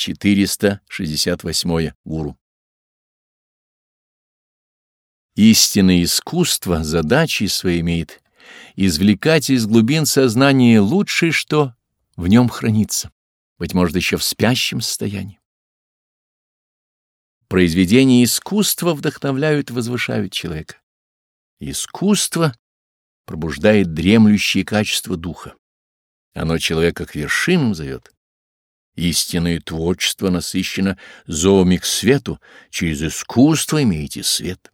468. Гуру. Истинное искусство задачей своей имеет извлекать из глубин сознания лучшее, что в нем хранится, быть может, еще в спящем состоянии. Произведения искусства вдохновляют и возвышают человека. Искусство пробуждает дремлющие качества духа. Оно человека к вершинам зовет. Истинное творчество насыщено зовами к свету, через искусство имеете свет.